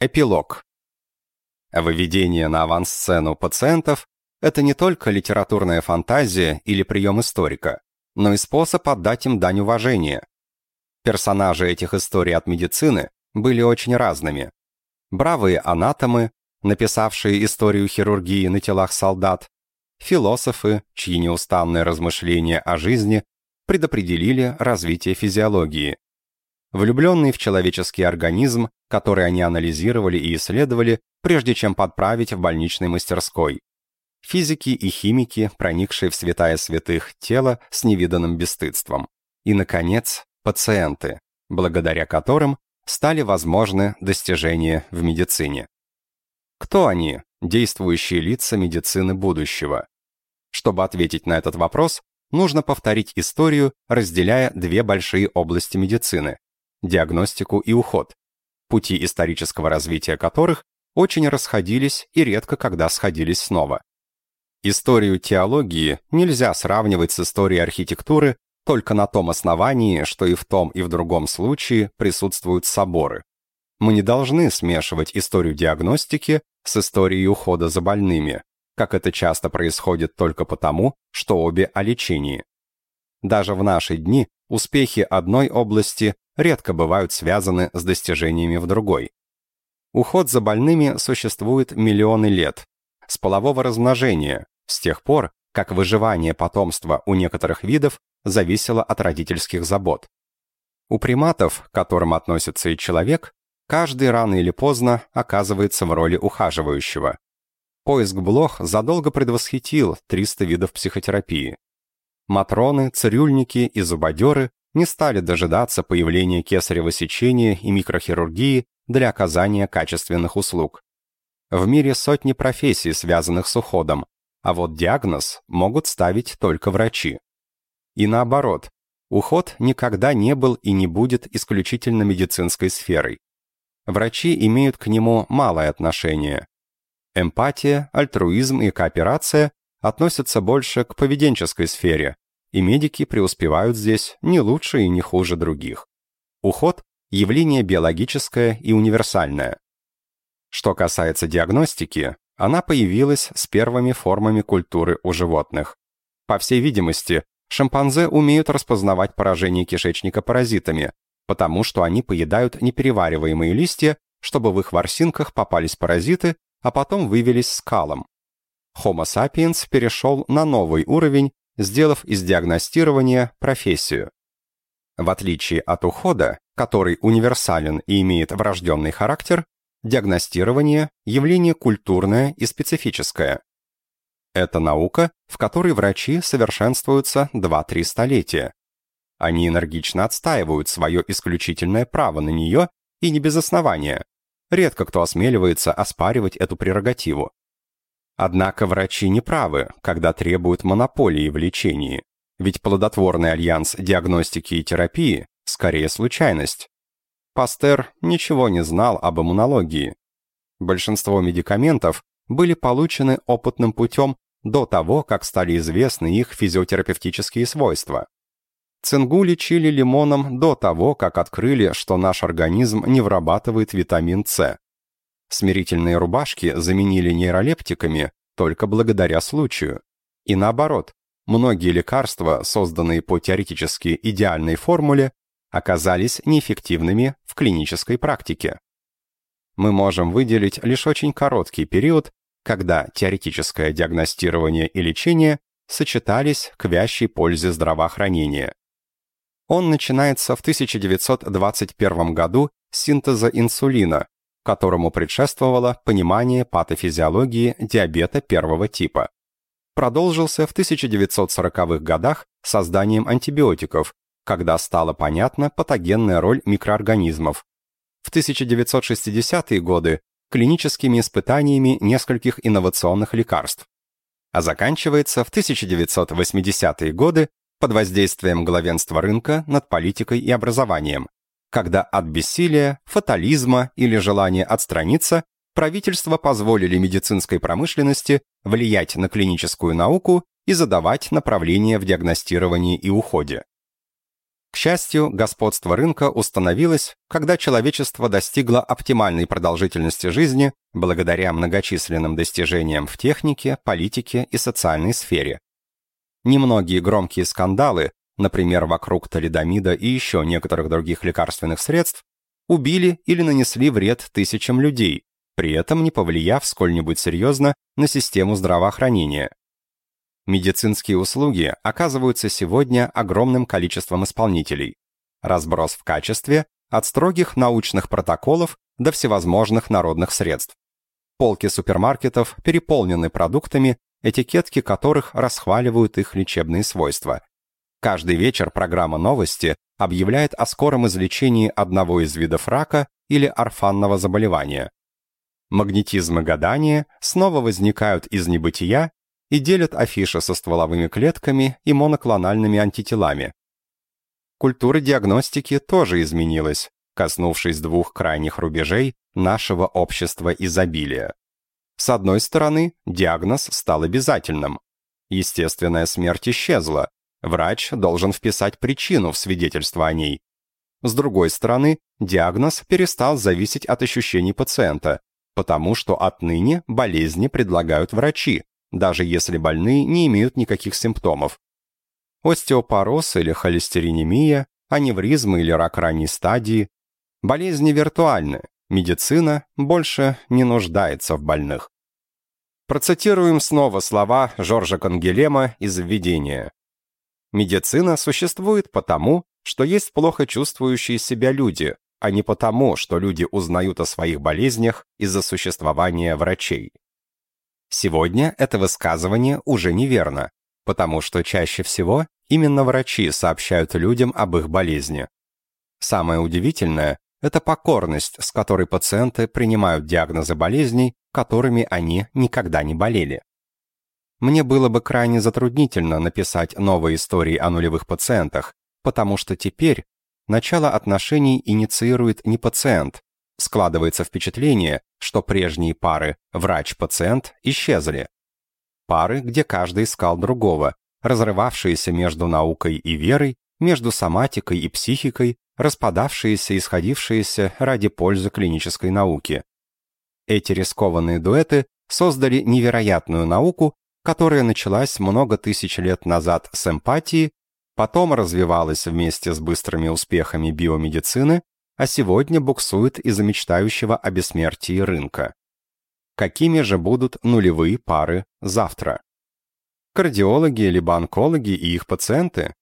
Эпилог. Выведение на авансцену пациентов – это не только литературная фантазия или прием историка, но и способ отдать им дань уважения. Персонажи этих историй от медицины были очень разными. Бравые анатомы, написавшие историю хирургии на телах солдат, философы, чьи неустанные размышления о жизни предопределили развитие физиологии, влюбленные в человеческий организм, который они анализировали и исследовали, прежде чем подправить в больничной мастерской. Физики и химики, проникшие в святая святых тело с невиданным бесстыдством. И, наконец, пациенты, благодаря которым стали возможны достижения в медицине. Кто они, действующие лица медицины будущего? Чтобы ответить на этот вопрос, нужно повторить историю, разделяя две большие области медицины диагностику и уход, пути исторического развития которых очень расходились и редко когда сходились снова. Историю теологии нельзя сравнивать с историей архитектуры только на том основании, что и в том, и в другом случае присутствуют соборы. Мы не должны смешивать историю диагностики с историей ухода за больными, как это часто происходит только потому, что обе о лечении. Даже в наши дни успехи одной области редко бывают связаны с достижениями в другой. Уход за больными существует миллионы лет, с полового размножения, с тех пор, как выживание потомства у некоторых видов зависело от родительских забот. У приматов, к которым относится и человек, каждый рано или поздно оказывается в роли ухаживающего. Поиск блох задолго предвосхитил 300 видов психотерапии. Матроны, цирюльники и зубодеры не стали дожидаться появления кесарево сечения и микрохирургии для оказания качественных услуг. В мире сотни профессий, связанных с уходом, а вот диагноз могут ставить только врачи. И наоборот, уход никогда не был и не будет исключительно медицинской сферой. Врачи имеют к нему малое отношение. Эмпатия, альтруизм и кооперация относятся больше к поведенческой сфере, и медики преуспевают здесь не лучше и не хуже других. Уход – явление биологическое и универсальное. Что касается диагностики, она появилась с первыми формами культуры у животных. По всей видимости, шимпанзе умеют распознавать поражение кишечника паразитами, потому что они поедают неперевариваемые листья, чтобы в их ворсинках попались паразиты, а потом вывелись скалом. Homo sapiens перешел на новый уровень сделав из диагностирования профессию. В отличие от ухода, который универсален и имеет врожденный характер, диагностирование – явление культурное и специфическое. Это наука, в которой врачи совершенствуются 2-3 столетия. Они энергично отстаивают свое исключительное право на нее и не без основания. Редко кто осмеливается оспаривать эту прерогативу. Однако врачи не правы, когда требуют монополии в лечении, ведь плодотворный альянс диагностики и терапии – скорее случайность. Пастер ничего не знал об иммунологии. Большинство медикаментов были получены опытным путем до того, как стали известны их физиотерапевтические свойства. Цингу лечили лимоном до того, как открыли, что наш организм не вырабатывает витамин С. Смирительные рубашки заменили нейролептиками только благодаря случаю. И наоборот, многие лекарства, созданные по теоретически идеальной формуле, оказались неэффективными в клинической практике. Мы можем выделить лишь очень короткий период, когда теоретическое диагностирование и лечение сочетались к вящей пользе здравоохранения. Он начинается в 1921 году с синтеза инсулина, которому предшествовало понимание патофизиологии диабета первого типа. Продолжился в 1940-х годах созданием антибиотиков, когда стала понятна патогенная роль микроорганизмов. В 1960-е годы клиническими испытаниями нескольких инновационных лекарств. А заканчивается в 1980-е годы под воздействием главенства рынка над политикой и образованием, когда от бессилия, фатализма или желания отстраниться правительства позволили медицинской промышленности влиять на клиническую науку и задавать направления в диагностировании и уходе. К счастью, господство рынка установилось, когда человечество достигло оптимальной продолжительности жизни благодаря многочисленным достижениям в технике, политике и социальной сфере. Немногие громкие скандалы, например, вокруг талидомида и еще некоторых других лекарственных средств, убили или нанесли вред тысячам людей, при этом не повлияв сколь-нибудь серьезно на систему здравоохранения. Медицинские услуги оказываются сегодня огромным количеством исполнителей. Разброс в качестве от строгих научных протоколов до всевозможных народных средств. Полки супермаркетов переполнены продуктами, этикетки которых расхваливают их лечебные свойства. Каждый вечер программа «Новости» объявляет о скором излечении одного из видов рака или орфанного заболевания. Магнетизм и гадание снова возникают из небытия и делят афиши со стволовыми клетками и моноклональными антителами. Культура диагностики тоже изменилась, коснувшись двух крайних рубежей нашего общества изобилия. С одной стороны, диагноз стал обязательным. Естественная смерть исчезла. Врач должен вписать причину в свидетельство о ней. С другой стороны, диагноз перестал зависеть от ощущений пациента, потому что отныне болезни предлагают врачи, даже если больные не имеют никаких симптомов. Остеопороз или холестеринемия, аневризмы или рак ранней стадии. Болезни виртуальны, медицина больше не нуждается в больных. Процитируем снова слова Жоржа Кангелема из «Введения». Медицина существует потому, что есть плохо чувствующие себя люди, а не потому, что люди узнают о своих болезнях из-за существования врачей. Сегодня это высказывание уже неверно, потому что чаще всего именно врачи сообщают людям об их болезни. Самое удивительное – это покорность, с которой пациенты принимают диагнозы болезней, которыми они никогда не болели. Мне было бы крайне затруднительно написать новые истории о нулевых пациентах, потому что теперь начало отношений инициирует не пациент, Складывается впечатление, что прежние пары врач-пациент исчезли. Пары, где каждый искал другого, разрывавшиеся между наукой и верой, между соматикой и психикой, распадавшиеся и сходившиеся ради пользы клинической науки. Эти рискованные дуэты создали невероятную науку, которая началась много тысяч лет назад с эмпатии, потом развивалась вместе с быстрыми успехами биомедицины, а сегодня буксует из-за мечтающего о бессмертии рынка. Какими же будут нулевые пары завтра? Кардиологи либо онкологи и их пациенты?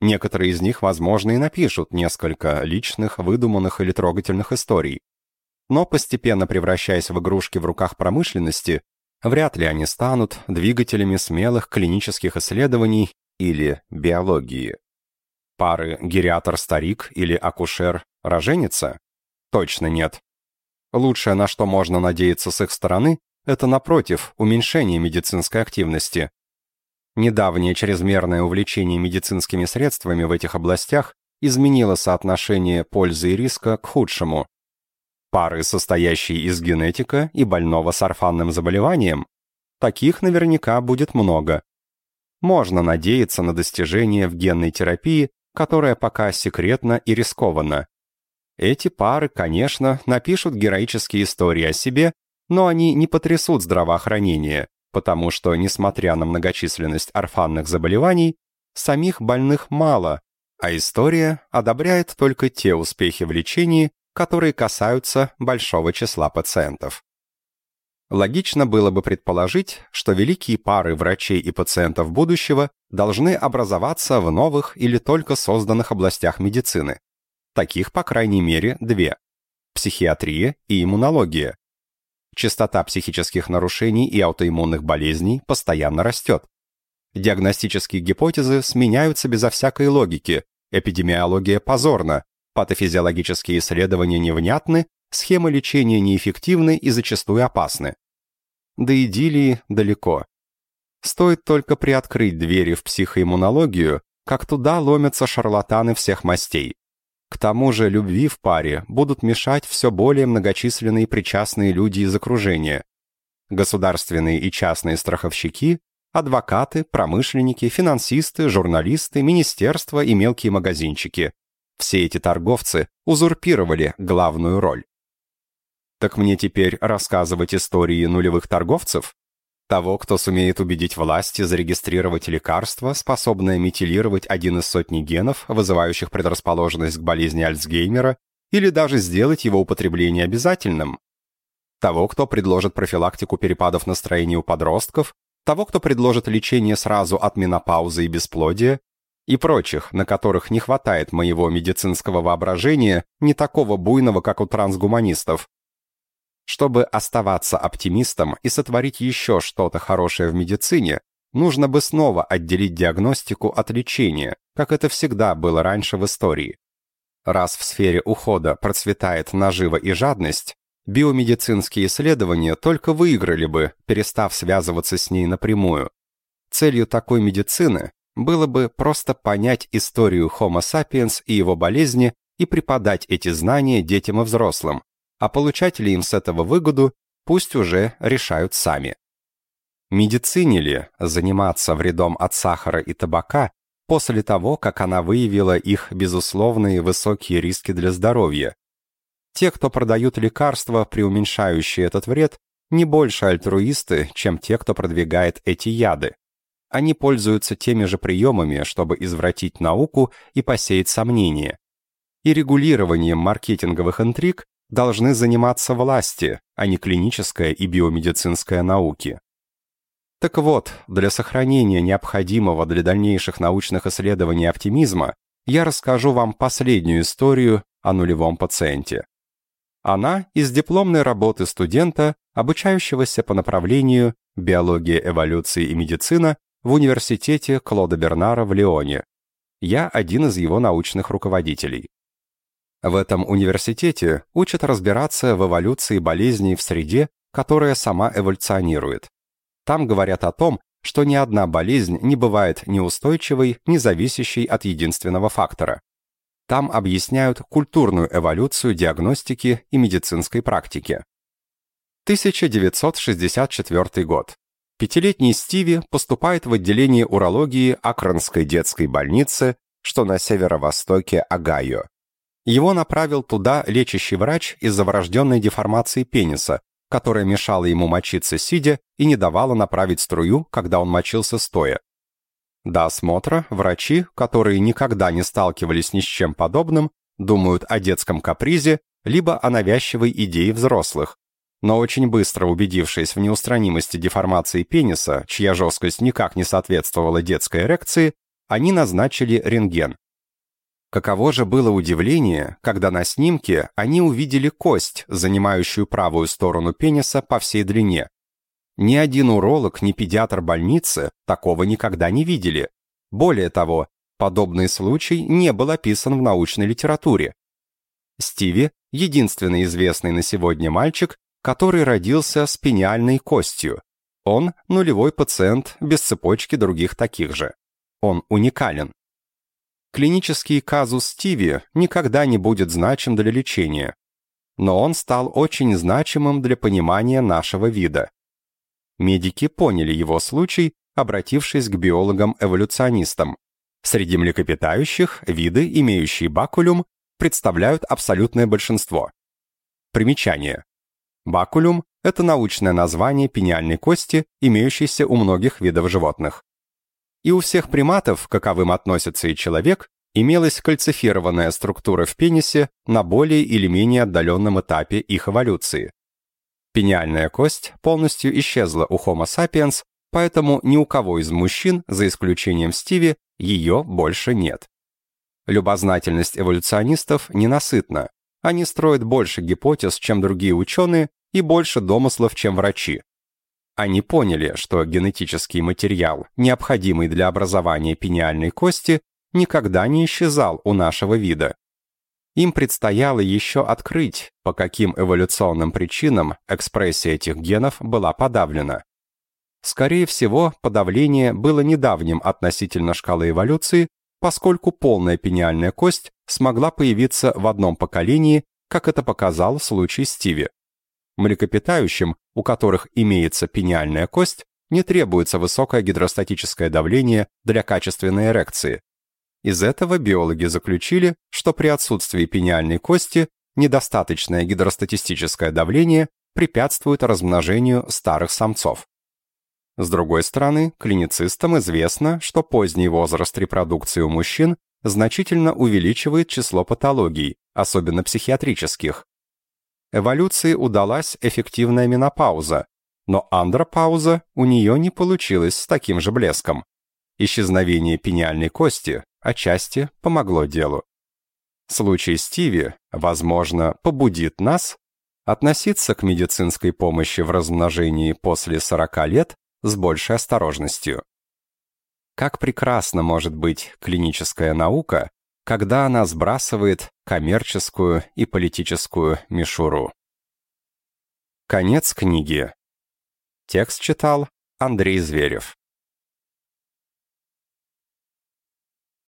Некоторые из них, возможно, и напишут несколько личных, выдуманных или трогательных историй. Но постепенно превращаясь в игрушки в руках промышленности, вряд ли они станут двигателями смелых клинических исследований или биологии. Пары гериатор-старик или акушер Роженица? Точно нет. Лучшее, на что можно надеяться с их стороны, это, напротив, уменьшение медицинской активности. Недавнее чрезмерное увлечение медицинскими средствами в этих областях изменило соотношение пользы и риска к худшему. Пары, состоящие из генетика и больного с орфанным заболеванием, таких наверняка будет много. Можно надеяться на достижение в генной терапии, которая пока секретна и рискованна. Эти пары, конечно, напишут героические истории о себе, но они не потрясут здравоохранение, потому что, несмотря на многочисленность орфанных заболеваний, самих больных мало, а история одобряет только те успехи в лечении, которые касаются большого числа пациентов. Логично было бы предположить, что великие пары врачей и пациентов будущего должны образоваться в новых или только созданных областях медицины. Таких, по крайней мере, две – психиатрия и иммунология. Частота психических нарушений и аутоиммунных болезней постоянно растет. Диагностические гипотезы сменяются безо всякой логики, эпидемиология позорна, патофизиологические исследования невнятны, схемы лечения неэффективны и зачастую опасны. До идиллии далеко. Стоит только приоткрыть двери в психоиммунологию, как туда ломятся шарлатаны всех мастей. К тому же любви в паре будут мешать все более многочисленные причастные люди из окружения. Государственные и частные страховщики, адвокаты, промышленники, финансисты, журналисты, министерства и мелкие магазинчики. Все эти торговцы узурпировали главную роль. Так мне теперь рассказывать истории нулевых торговцев? Того, кто сумеет убедить власти зарегистрировать лекарство, способное метилировать один из сотни генов, вызывающих предрасположенность к болезни Альцгеймера, или даже сделать его употребление обязательным? Того, кто предложит профилактику перепадов настроения у подростков, того, кто предложит лечение сразу от менопаузы и бесплодия, и прочих, на которых не хватает моего медицинского воображения, не такого буйного, как у трансгуманистов, чтобы оставаться оптимистом и сотворить еще что-то хорошее в медицине, нужно бы снова отделить диагностику от лечения, как это всегда было раньше в истории. Раз в сфере ухода процветает нажива и жадность, биомедицинские исследования только выиграли бы, перестав связываться с ней напрямую. Целью такой медицины было бы просто понять историю Homo sapiens и его болезни и преподать эти знания детям и взрослым, а получать ли им с этого выгоду, пусть уже решают сами. Медицине ли заниматься вредом от сахара и табака после того, как она выявила их безусловные высокие риски для здоровья? Те, кто продают лекарства, преуменьшающие этот вред, не больше альтруисты, чем те, кто продвигает эти яды. Они пользуются теми же приемами, чтобы извратить науку и посеять сомнения. И регулированием маркетинговых интриг должны заниматься власти, а не клиническая и биомедицинская науки. Так вот, для сохранения необходимого для дальнейших научных исследований оптимизма я расскажу вам последнюю историю о нулевом пациенте. Она из дипломной работы студента, обучающегося по направлению биология эволюции и медицина в университете Клода Бернара в Лионе. Я один из его научных руководителей. В этом университете учат разбираться в эволюции болезней в среде, которая сама эволюционирует. Там говорят о том, что ни одна болезнь не бывает неустойчивой, не зависящей от единственного фактора. Там объясняют культурную эволюцию диагностики и медицинской практики. 1964 год. Пятилетний Стиви поступает в отделение урологии Акронской детской больницы, что на северо-востоке Огайо. Его направил туда лечащий врач из-за врожденной деформации пениса, которая мешала ему мочиться сидя и не давала направить струю, когда он мочился стоя. До осмотра врачи, которые никогда не сталкивались ни с чем подобным, думают о детском капризе, либо о навязчивой идее взрослых. Но очень быстро убедившись в неустранимости деформации пениса, чья жесткость никак не соответствовала детской эрекции, они назначили рентген. Каково же было удивление, когда на снимке они увидели кость, занимающую правую сторону пениса по всей длине. Ни один уролог, ни педиатр больницы такого никогда не видели. Более того, подобный случай не был описан в научной литературе. Стиви – единственный известный на сегодня мальчик, который родился с пениальной костью. Он – нулевой пациент без цепочки других таких же. Он уникален. Клинический казус Стиви никогда не будет значим для лечения, но он стал очень значимым для понимания нашего вида. Медики поняли его случай, обратившись к биологам-эволюционистам. Среди млекопитающих виды, имеющие бакулюм, представляют абсолютное большинство. Примечание. Бакулюм – это научное название пениальной кости, имеющейся у многих видов животных и у всех приматов, каковым относится и человек, имелась кальцифированная структура в пенисе на более или менее отдаленном этапе их эволюции. Пениальная кость полностью исчезла у Homo sapiens, поэтому ни у кого из мужчин, за исключением Стиви, ее больше нет. Любознательность эволюционистов ненасытна. Они строят больше гипотез, чем другие ученые, и больше домыслов, чем врачи. Они поняли, что генетический материал, необходимый для образования пениальной кости, никогда не исчезал у нашего вида. Им предстояло еще открыть, по каким эволюционным причинам экспрессия этих генов была подавлена. Скорее всего, подавление было недавним относительно шкалы эволюции, поскольку полная пениальная кость смогла появиться в одном поколении, как это показал случай Стиви. Млекопитающим, у которых имеется пениальная кость, не требуется высокое гидростатическое давление для качественной эрекции. Из этого биологи заключили, что при отсутствии пениальной кости недостаточное гидростатистическое давление препятствует размножению старых самцов. С другой стороны, клиницистам известно, что поздний возраст репродукции у мужчин значительно увеличивает число патологий, особенно психиатрических. Эволюции удалась эффективная менопауза, но андропауза у нее не получилась с таким же блеском. Исчезновение пениальной кости отчасти помогло делу. Случай Стиви, возможно, побудит нас относиться к медицинской помощи в размножении после 40 лет с большей осторожностью. Как прекрасна может быть клиническая наука, когда она сбрасывает коммерческую и политическую мишуру. Конец книги. Текст читал Андрей Зверев.